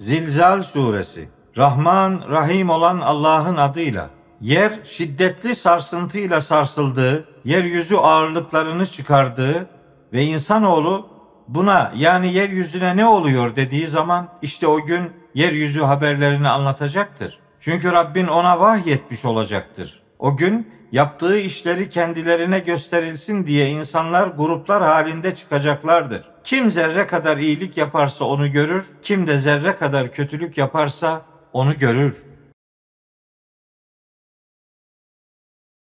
Zilzal suresi. Rahman, Rahim olan Allah'ın adıyla. Yer şiddetli sarsıntıyla sarsıldığı, yeryüzü ağırlıklarını çıkardığı ve insanoğlu buna yani yeryüzüne ne oluyor dediği zaman işte o gün yeryüzü haberlerini anlatacaktır. Çünkü Rabbin ona vahyetmiş olacaktır. O gün yaptığı işleri kendilerine gösterilsin diye insanlar gruplar halinde çıkacaklardır. Kim zerre kadar iyilik yaparsa onu görür, kim de zerre kadar kötülük yaparsa onu görür.